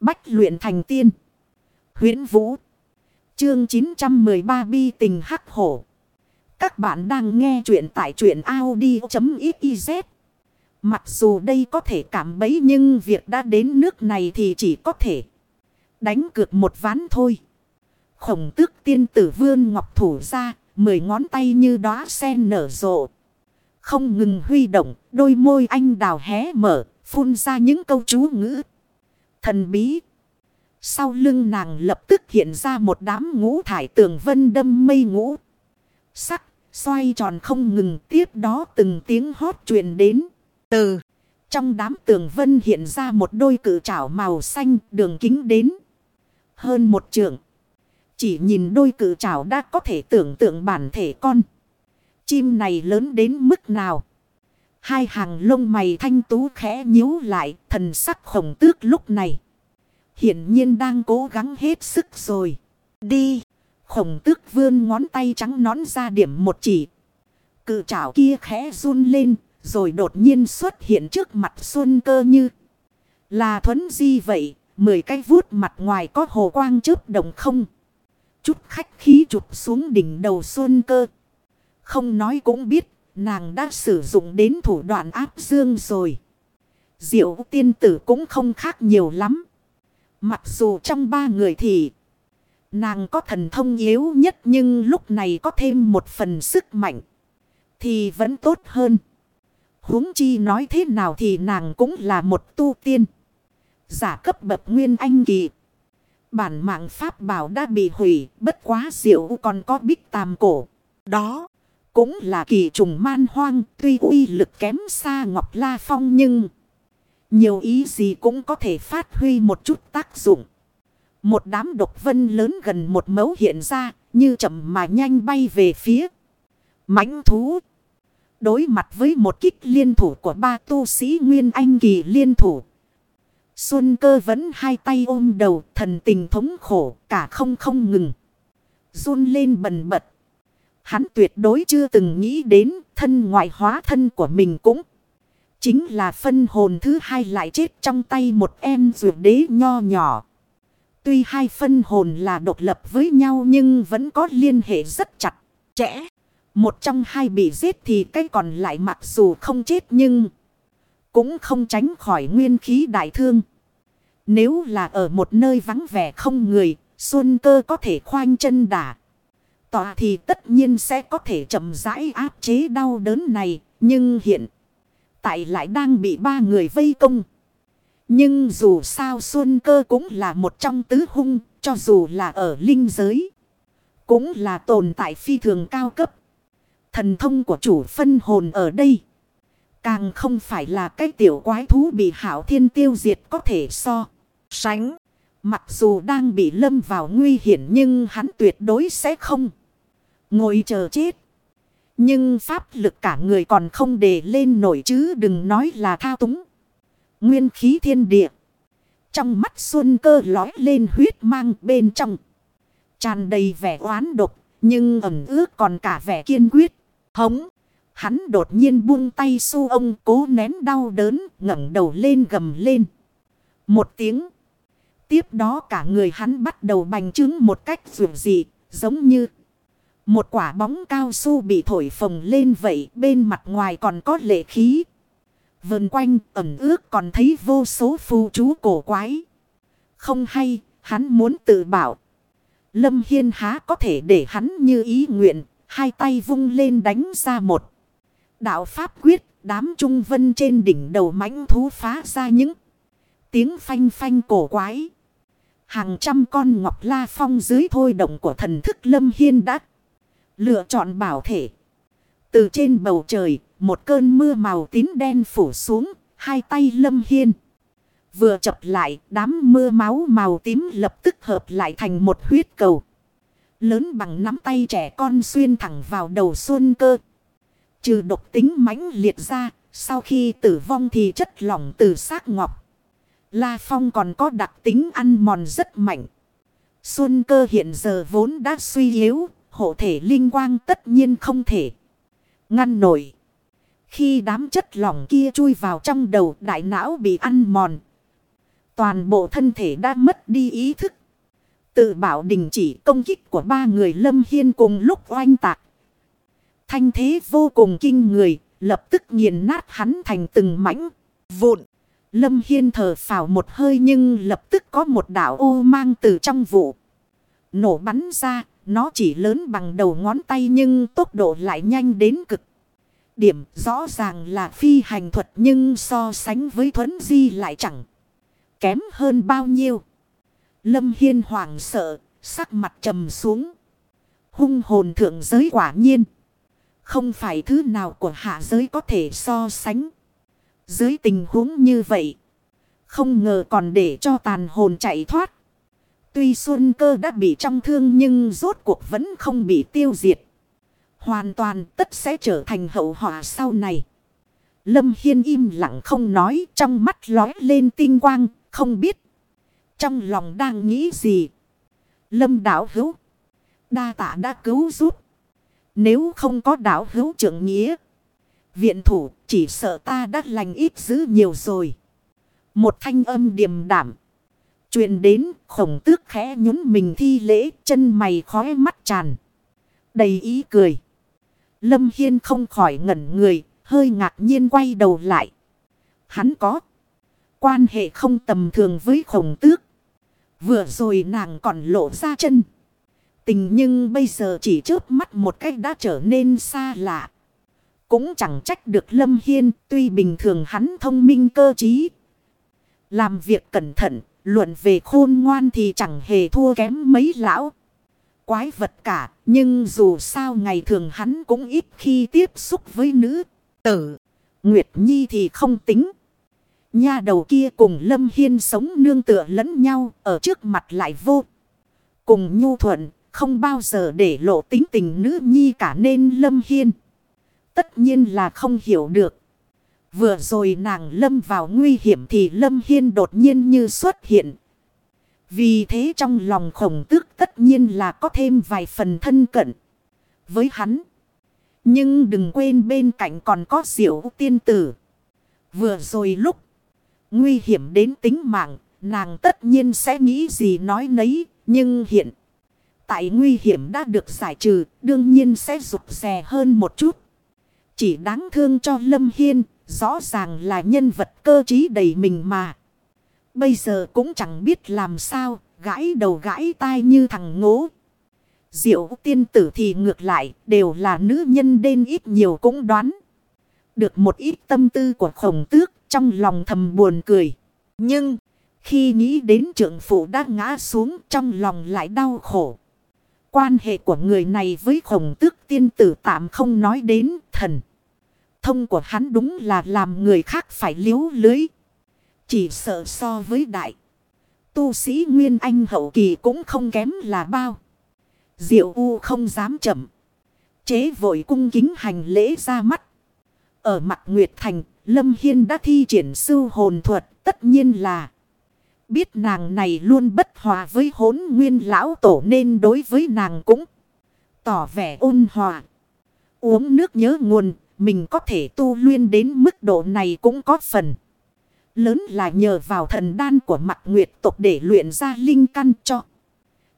Bách luyện thành tiên. huyễn Vũ. Chương 913 bi tình hắc hổ. Các bạn đang nghe truyện tại truyện Audi.xyz. Mặc dù đây có thể cảm bấy nhưng việc đã đến nước này thì chỉ có thể đánh cược một ván thôi. Khổng tước tiên tử vương ngọc thủ ra, mười ngón tay như đóa sen nở rộ. Không ngừng huy động, đôi môi anh đào hé mở, phun ra những câu chú ngữ. Thần bí. Sau lưng nàng lập tức hiện ra một đám ngũ thải tường vân đâm mây ngũ. Sắc, xoay tròn không ngừng tiếp đó từng tiếng hót truyền đến. Từ, trong đám tường vân hiện ra một đôi cự trảo màu xanh đường kính đến. Hơn một trượng. Chỉ nhìn đôi cự trảo đã có thể tưởng tượng bản thể con. Chim này lớn đến mức nào. Hai hàng lông mày thanh tú khẽ nhíu lại, thần sắc khổng tước lúc này. Hiển nhiên đang cố gắng hết sức rồi. Đi. Khổng tước vươn ngón tay trắng nón ra điểm một chỉ. Cự trảo kia khẽ run lên. Rồi đột nhiên xuất hiện trước mặt xuân cơ như. Là thuấn di vậy. Mười cái vuốt mặt ngoài có hồ quang chớp đồng không. Chút khách khí chụp xuống đỉnh đầu xuân cơ. Không nói cũng biết. Nàng đã sử dụng đến thủ đoạn áp dương rồi. Diệu tiên tử cũng không khác nhiều lắm. Mặc dù trong ba người thì nàng có thần thông yếu nhất nhưng lúc này có thêm một phần sức mạnh thì vẫn tốt hơn. huống chi nói thế nào thì nàng cũng là một tu tiên. Giả cấp bậc nguyên anh kỳ. Bản mạng pháp bảo đã bị hủy, bất quá diệu còn có bích tam cổ. Đó cũng là kỳ trùng man hoang tuy uy lực kém xa Ngọc La Phong nhưng... Nhiều ý gì cũng có thể phát huy một chút tác dụng. Một đám độc vân lớn gần một mẫu hiện ra, như chậm mà nhanh bay về phía. mãnh thú. Đối mặt với một kích liên thủ của ba tu sĩ Nguyên Anh Kỳ liên thủ. Xuân cơ vẫn hai tay ôm đầu thần tình thống khổ cả không không ngừng. run lên bần bật. Hắn tuyệt đối chưa từng nghĩ đến thân ngoại hóa thân của mình cũng. Chính là phân hồn thứ hai lại chết trong tay một em ruột đế nho nhỏ. Tuy hai phân hồn là độc lập với nhau nhưng vẫn có liên hệ rất chặt, chẽ. Một trong hai bị giết thì cái còn lại mặc dù không chết nhưng cũng không tránh khỏi nguyên khí đại thương. Nếu là ở một nơi vắng vẻ không người, Xuân cơ có thể khoanh chân đả. Tòa thì tất nhiên sẽ có thể chậm rãi áp chế đau đớn này, nhưng hiện tại lại đang bị ba người vây công. Nhưng dù sao Xuân Cơ cũng là một trong tứ hung, cho dù là ở linh giới. Cũng là tồn tại phi thường cao cấp. Thần thông của chủ phân hồn ở đây. Càng không phải là cái tiểu quái thú bị hảo thiên tiêu diệt có thể so. Sánh. Mặc dù đang bị lâm vào nguy hiểm nhưng hắn tuyệt đối sẽ không. Ngồi chờ chết. Nhưng pháp lực cả người còn không để lên nổi chứ đừng nói là thao túng. Nguyên khí thiên địa. Trong mắt xuân cơ lói lên huyết mang bên trong. Tràn đầy vẻ oán độc. Nhưng ẩm ước còn cả vẻ kiên quyết. Hống. Hắn đột nhiên buông tay su ông cố nén đau đớn, ngẩng đầu lên gầm lên. Một tiếng. Tiếp đó cả người hắn bắt đầu bành trướng một cách dù dị. Giống như một quả bóng cao su bị thổi phồng lên vậy bên mặt ngoài còn có lệ khí. Vườn quanh ẩm ước còn thấy vô số phù chú cổ quái. Không hay, hắn muốn tự bảo. Lâm Hiên há có thể để hắn như ý nguyện, hai tay vung lên đánh ra một. Đạo Pháp quyết, đám trung vân trên đỉnh đầu mãnh thú phá ra những tiếng phanh phanh cổ quái. Hàng trăm con ngọc la phong dưới thôi động của thần thức Lâm Hiên đã Lựa chọn bảo thể. Từ trên bầu trời, một cơn mưa màu tím đen phủ xuống, hai tay lâm hiên. Vừa chập lại, đám mưa máu màu tím lập tức hợp lại thành một huyết cầu. Lớn bằng nắm tay trẻ con xuyên thẳng vào đầu xuân cơ. Trừ độc tính mãnh liệt ra, sau khi tử vong thì chất lỏng từ xác ngọc. La Phong còn có đặc tính ăn mòn rất mạnh. Xuân cơ hiện giờ vốn đã suy yếu, hộ thể linh quang tất nhiên không thể ngăn nổi. Khi đám chất lỏng kia chui vào trong đầu đại não bị ăn mòn. Toàn bộ thân thể đã mất đi ý thức. Tự bảo đình chỉ công kích của ba người Lâm Hiên cùng lúc oanh tạc. Thanh thế vô cùng kinh người, lập tức nghiền nát hắn thành từng mảnh, vụn. Lâm Hiên thở phào một hơi nhưng lập tức có một đảo ô mang từ trong vụ. Nổ bắn ra, nó chỉ lớn bằng đầu ngón tay nhưng tốc độ lại nhanh đến cực. Điểm rõ ràng là phi hành thuật nhưng so sánh với thuấn di lại chẳng kém hơn bao nhiêu. Lâm Hiên hoảng sợ, sắc mặt trầm xuống. Hung hồn thượng giới quả nhiên. Không phải thứ nào của hạ giới có thể so sánh. Dưới tình huống như vậy. Không ngờ còn để cho tàn hồn chạy thoát. Tuy Xuân cơ đã bị trong thương nhưng rốt cuộc vẫn không bị tiêu diệt. Hoàn toàn tất sẽ trở thành hậu họa sau này. Lâm Hiên im lặng không nói trong mắt lói lên tinh quang, không biết. Trong lòng đang nghĩ gì? Lâm đảo hữu. Đa tạ đã cứu giúp. Nếu không có đảo hữu trưởng nghĩa. Viện thủ chỉ sợ ta đã lành ít dữ nhiều rồi. Một thanh âm điềm đảm truyền đến khổng tước khẽ nhún mình thi lễ chân mày khói mắt tràn. Đầy ý cười. Lâm Hiên không khỏi ngẩn người. Hơi ngạc nhiên quay đầu lại. Hắn có. Quan hệ không tầm thường với khổng tước. Vừa rồi nàng còn lộ ra chân. Tình nhưng bây giờ chỉ chớp mắt một cách đã trở nên xa lạ. Cũng chẳng trách được Lâm Hiên tuy bình thường hắn thông minh cơ trí. Làm việc cẩn thận, luận về khôn ngoan thì chẳng hề thua kém mấy lão. Quái vật cả, nhưng dù sao ngày thường hắn cũng ít khi tiếp xúc với nữ tử. Nguyệt Nhi thì không tính. Nha đầu kia cùng Lâm Hiên sống nương tựa lẫn nhau ở trước mặt lại vô. Cùng nhu thuận, không bao giờ để lộ tính tình nữ nhi cả nên Lâm Hiên. Tất nhiên là không hiểu được. Vừa rồi nàng Lâm vào nguy hiểm thì Lâm Hiên đột nhiên như xuất hiện. Vì thế trong lòng khổng tước tất nhiên là có thêm vài phần thân cận với hắn. Nhưng đừng quên bên cạnh còn có diệu tiên tử. Vừa rồi lúc Nguy hiểm đến tính mạng, nàng tất nhiên sẽ nghĩ gì nói nấy, nhưng hiện tại nguy hiểm đã được giải trừ, đương nhiên sẽ rụt rè hơn một chút. Chỉ đáng thương cho Lâm Hiên, rõ ràng là nhân vật cơ trí đầy mình mà. Bây giờ cũng chẳng biết làm sao, gãi đầu gãi tai như thằng ngố. Diệu tiên tử thì ngược lại, đều là nữ nhân đen ít nhiều cũng đoán. Được một ít tâm tư của khổng tước, trong lòng thầm buồn cười. Nhưng, khi nghĩ đến trưởng phụ đã ngã xuống trong lòng lại đau khổ. Quan hệ của người này với khổng tước tiên tử tạm không nói đến thần. Thông của hắn đúng là làm người khác phải liếu lưới. Chỉ sợ so với đại. Tu sĩ Nguyên Anh hậu kỳ cũng không kém là bao. Diệu U không dám chậm. Chế vội cung kính hành lễ ra mắt. Ở mặt Nguyệt Thành, Lâm Hiên đã thi triển sư hồn thuật, tất nhiên là biết nàng này luôn bất hòa với hốn nguyên lão tổ nên đối với nàng cũng tỏ vẻ ôn hòa. Uống nước nhớ nguồn, mình có thể tu luyện đến mức độ này cũng có phần. Lớn là nhờ vào thần đan của mặt nguyệt tộc để luyện ra linh căn cho.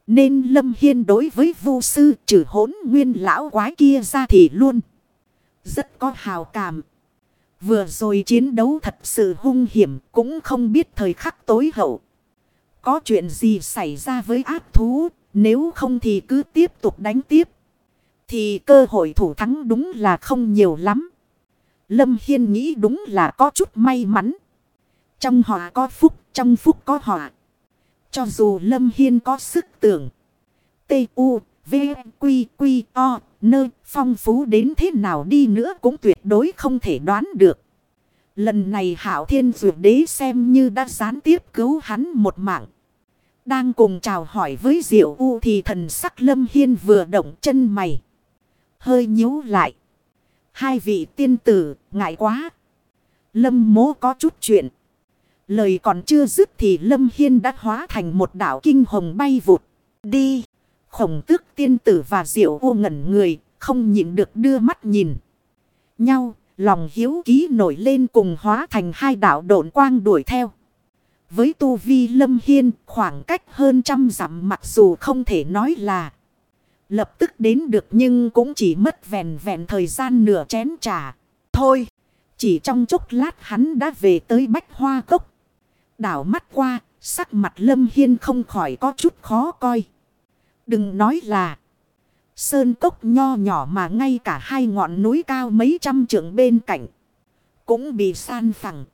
Nên Lâm Hiên đối với vu sư trừ hốn nguyên lão quái kia ra thì luôn. Rất có hào cảm. Vừa rồi chiến đấu thật sự hung hiểm cũng không biết thời khắc tối hậu. Có chuyện gì xảy ra với ác thú nếu không thì cứ tiếp tục đánh tiếp. Thì cơ hội thủ thắng đúng là không nhiều lắm. Lâm Hiên nghĩ đúng là có chút may mắn. Trong họa có phúc, trong phúc có họa. Cho dù Lâm Hiên có sức tưởng. T-U, V, Quy, Quy, O, nơi phong phú đến thế nào đi nữa cũng tuyệt đối không thể đoán được. Lần này Hảo Thiên duyệt Đế xem như đã gián tiếp cứu hắn một mạng. Đang cùng chào hỏi với Diệu U thì thần sắc Lâm Hiên vừa động chân mày. Hơi nhíu lại. Hai vị tiên tử, ngại quá. Lâm mố có chút chuyện. Lời còn chưa dứt thì Lâm Hiên đã hóa thành một đảo kinh hồng bay vụt. Đi. Khổng tước tiên tử và diệu ô ngẩn người, không nhịn được đưa mắt nhìn. Nhau, lòng hiếu ký nổi lên cùng hóa thành hai đảo độn quang đuổi theo. Với tu vi lâm hiên khoảng cách hơn trăm dặm mặc dù không thể nói là lập tức đến được nhưng cũng chỉ mất vẹn vẹn thời gian nửa chén trà. Thôi, chỉ trong chốc lát hắn đã về tới bách hoa cốc. Đảo mắt qua, sắc mặt lâm hiên không khỏi có chút khó coi. Đừng nói là sơn cốc nho nhỏ mà ngay cả hai ngọn núi cao mấy trăm trượng bên cạnh cũng bị san phẳng.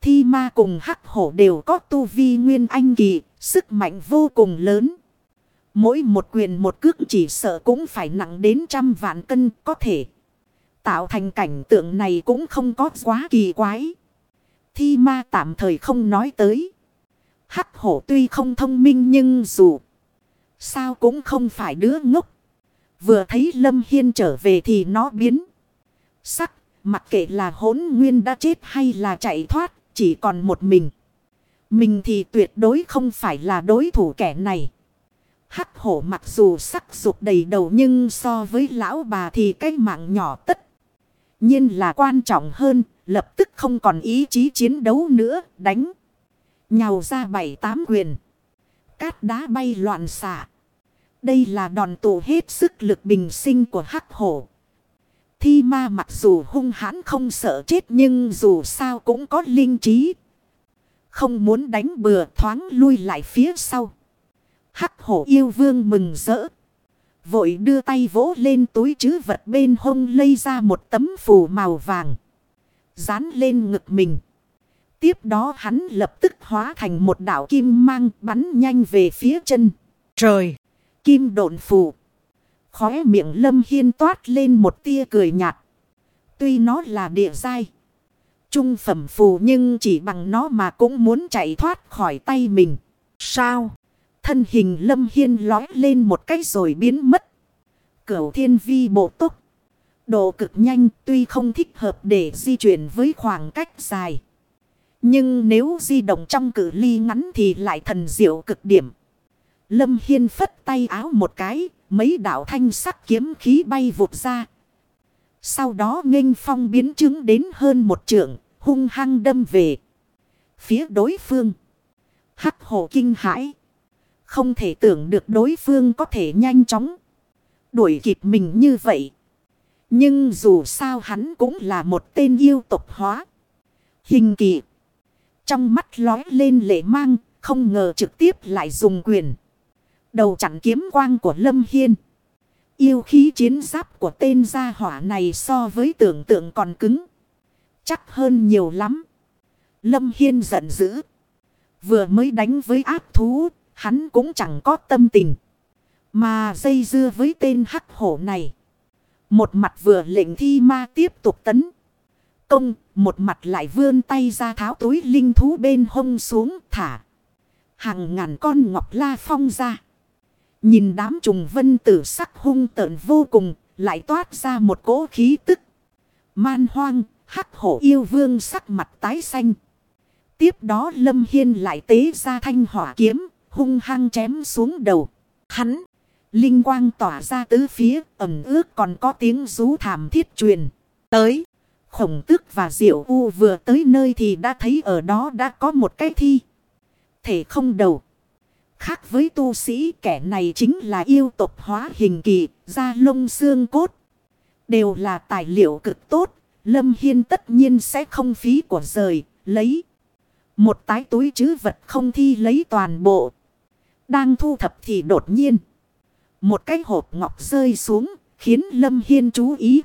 Thi ma cùng hắc hổ đều có tu vi nguyên anh kỳ, sức mạnh vô cùng lớn. Mỗi một quyền một cước chỉ sợ cũng phải nặng đến trăm vạn cân có thể. Tạo thành cảnh tượng này cũng không có quá kỳ quái. Thi ma tạm thời không nói tới. Hắc hổ tuy không thông minh nhưng dù sao cũng không phải đứa ngốc. Vừa thấy Lâm Hiên trở về thì nó biến. Sắc, mặc kệ là hốn nguyên đã chết hay là chạy thoát, chỉ còn một mình. Mình thì tuyệt đối không phải là đối thủ kẻ này. Hắc hổ mặc dù sắc dục đầy đầu nhưng so với lão bà thì cái mạng nhỏ tất. nhiên là quan trọng hơn, lập tức không còn ý chí chiến đấu nữa, đánh. Nhào ra bảy tám quyền. Cát đá bay loạn xạ. Đây là đòn tụ hết sức lực bình sinh của hắc hổ. Thi ma mặc dù hung hãn không sợ chết nhưng dù sao cũng có linh trí. Không muốn đánh bừa thoáng lui lại phía sau. Hắc hổ yêu vương mừng rỡ. Vội đưa tay vỗ lên túi chứ vật bên hông lây ra một tấm phù màu vàng. Dán lên ngực mình. Tiếp đó hắn lập tức hóa thành một đảo kim mang bắn nhanh về phía chân. Trời! Kim độn phù. Khóe miệng lâm hiên toát lên một tia cười nhạt. Tuy nó là địa dai. Trung phẩm phù nhưng chỉ bằng nó mà cũng muốn chạy thoát khỏi tay mình. Sao? Thân hình lâm hiên lói lên một cách rồi biến mất. Cửu thiên vi bộ tốc. Độ cực nhanh tuy không thích hợp để di chuyển với khoảng cách dài. Nhưng nếu di động trong cử ly ngắn thì lại thần diệu cực điểm. Lâm Hiên phất tay áo một cái, mấy đạo thanh sắc kiếm khí bay vụt ra. Sau đó nghênh phong biến chứng đến hơn một trượng, hung hăng đâm về. Phía đối phương. Hắc hồ kinh hãi. Không thể tưởng được đối phương có thể nhanh chóng. Đuổi kịp mình như vậy. Nhưng dù sao hắn cũng là một tên yêu tộc hóa. Hình kỳ. Trong mắt lói lên lệ mang. Không ngờ trực tiếp lại dùng quyền. Đầu chặn kiếm quang của Lâm Hiên. Yêu khí chiến giáp của tên gia hỏa này so với tưởng tượng còn cứng. Chắc hơn nhiều lắm. Lâm Hiên giận dữ. Vừa mới đánh với áp thú. Hắn cũng chẳng có tâm tình. Mà dây dưa với tên hắc hổ này. Một mặt vừa lệnh thi ma tiếp tục tấn. Công, một mặt lại vươn tay ra tháo túi linh thú bên hông xuống thả. Hàng ngàn con ngọc la phong ra. Nhìn đám trùng vân tử sắc hung tợn vô cùng, lại toát ra một cỗ khí tức. Man hoang, hắc hổ yêu vương sắc mặt tái xanh. Tiếp đó Lâm Hiên lại tế ra thanh hỏa kiếm, hung hăng chém xuống đầu. Hắn, linh quang tỏa ra tứ phía, ẩm ước còn có tiếng rú thảm thiết truyền. Tới, khổng tước và diệu u vừa tới nơi thì đã thấy ở đó đã có một cái thi. Thể không đầu. Khác với tu sĩ kẻ này chính là yêu tộc hóa hình kỳ, da lông xương cốt. Đều là tài liệu cực tốt, Lâm Hiên tất nhiên sẽ không phí của rời, lấy. Một tái túi chứ vật không thi lấy toàn bộ. Đang thu thập thì đột nhiên. Một cái hộp ngọc rơi xuống, khiến Lâm Hiên chú ý.